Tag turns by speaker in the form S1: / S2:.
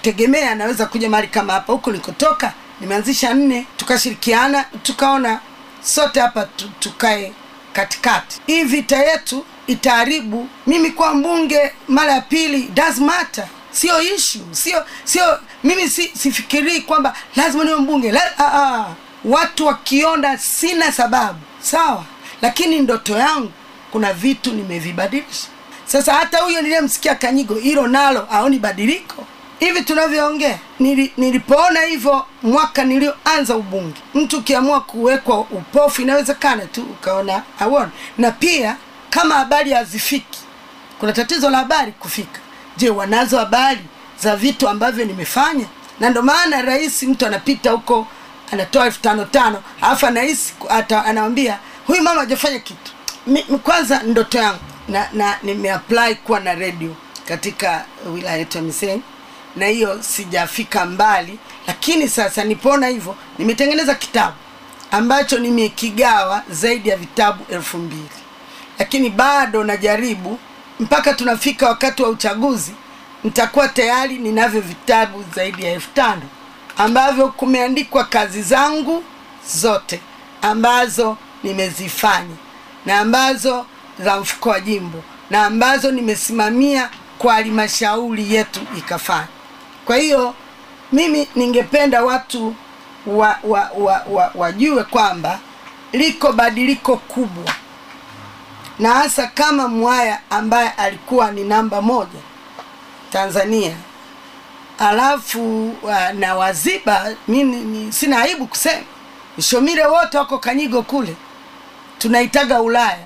S1: sikutegemea naweza kuja mahali kama hapa Huku nikotoka nimeanzisha nne tukashirikiana tukaona sote hapa tukae katikati. Hii vita yetu itaharibu mimi kwa mbunge mara ya pili does matter. Sio issue sio sio mimi si, sifikirii kwamba lazima niwe mbunge. La, a, a. watu wakiona sina sababu sawa. Lakini ndoto yangu kuna vitu nimevibadilisha. Sasa hata huyo niliyemsikia kanyigo hilo nalo aoni badiliko hivi tunavyoongea nili, nilipoona hivyo mwaka nilioanza ubunge mtu ukiamua kuwekwa upofu inawezekana tu ukaona auone na pia kama habari hazifiki kuna tatizo la habari kufika. Je wanazo habari za vitu ambavyo nimefanya? Na ndio maana rais mtu anapita huko anatoa elfu tano tano alafu anahisi anawambia huyu mama hajafanya kitu. Mi- kwanza ndoto yangu na, na nimeapply kuwa na redio katika wilaya yetu ya Misenyi na hiyo sijafika mbali, lakini sasa nipona hivyo, nimetengeneza kitabu ambacho nimekigawa zaidi ya vitabu elfu mbili lakini bado najaribu mpaka tunafika wakati wa uchaguzi, nitakuwa tayari ninavyo vitabu zaidi ya elfu tano ambavyo kumeandikwa kazi zangu zote ambazo nimezifanya na ambazo za mfuko wa jimbo na ambazo nimesimamia kwa halmashauri yetu ikafanya. Kwa hiyo mimi ningependa watu wa, wa, wa, wa, wajue kwamba liko badiliko kubwa, na hasa kama Mwaya ambaye alikuwa ni namba moja Tanzania. Alafu wa, na Waziba, mimi sina aibu kusema. Shomire wote wako Kanyigo kule, tunaitaga Ulaya